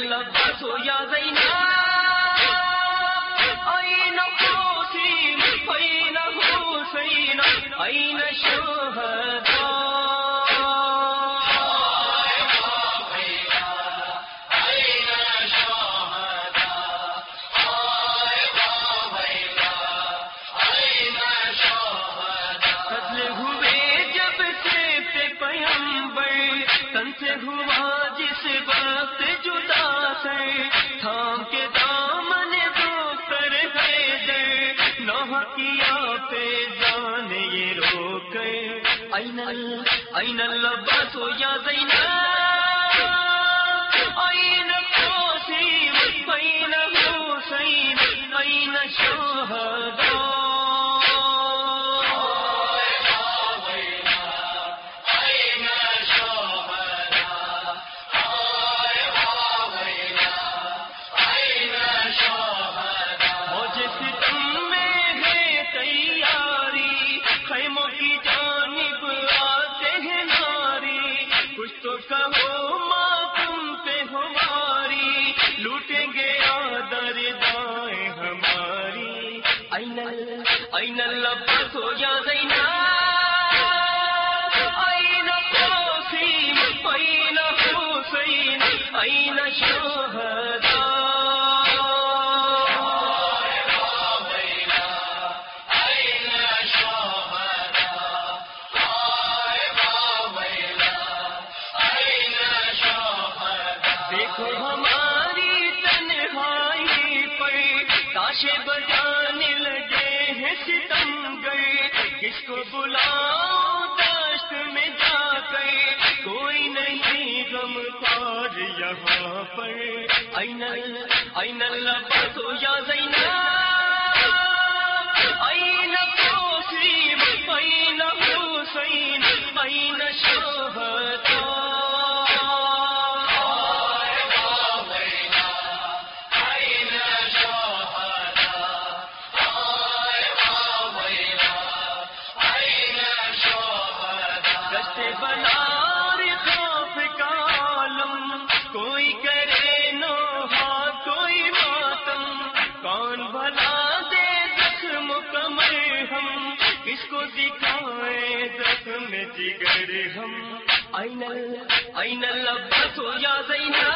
لفظ ہو یا Zainab N قوسی fan تھام کے دامن دو کر حیدر نوح کیا پہ جان یہ رو کر این این اللباس یا زینب این قاسم این حسین این شہداء لوٹیں گے آدر دائیں ہماری۔ اینل اینل اللباس ہو یا زینب۔ تاشے بجانے لگے ہیں ستم گئے۔ کس کو بلاؤ داشت میں جا گئے کوئی نہیں غم پار یہاں پر۔ اینل این اللباس یا زینب۔ کس کو دکھائے زخم جگر ہم۔ اینل این اللباس یا زینب۔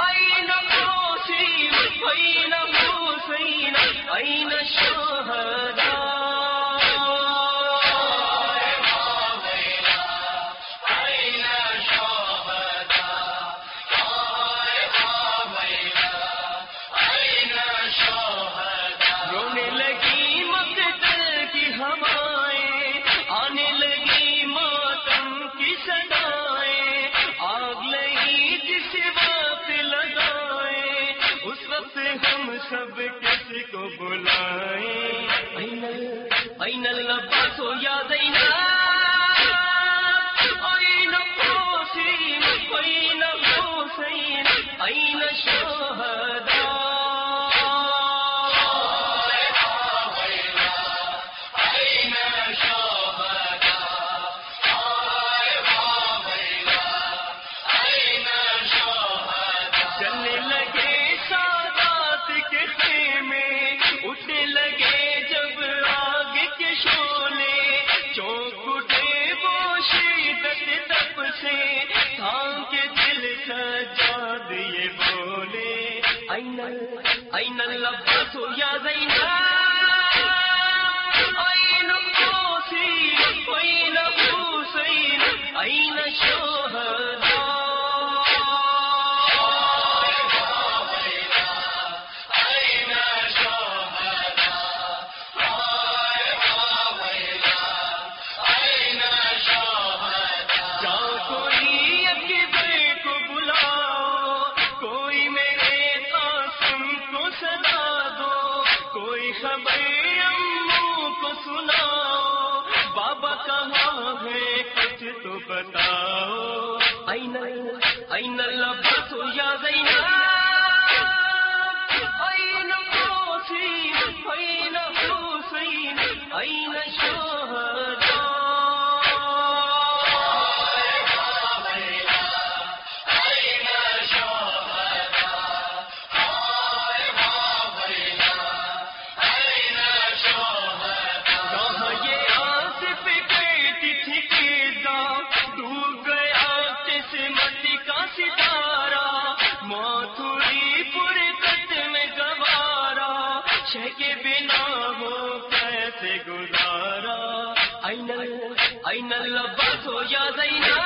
این قاسم این حسین این شہدہ این اللباس ہو یا زینب این قاسم این حسین این أين اللبس يا یا أين این قاسم این أين این بتاؤ۔ این این یا زینب۔ این شہ کے بنا ہو کیسے گزارا؟ این این لباس ہو یا زینا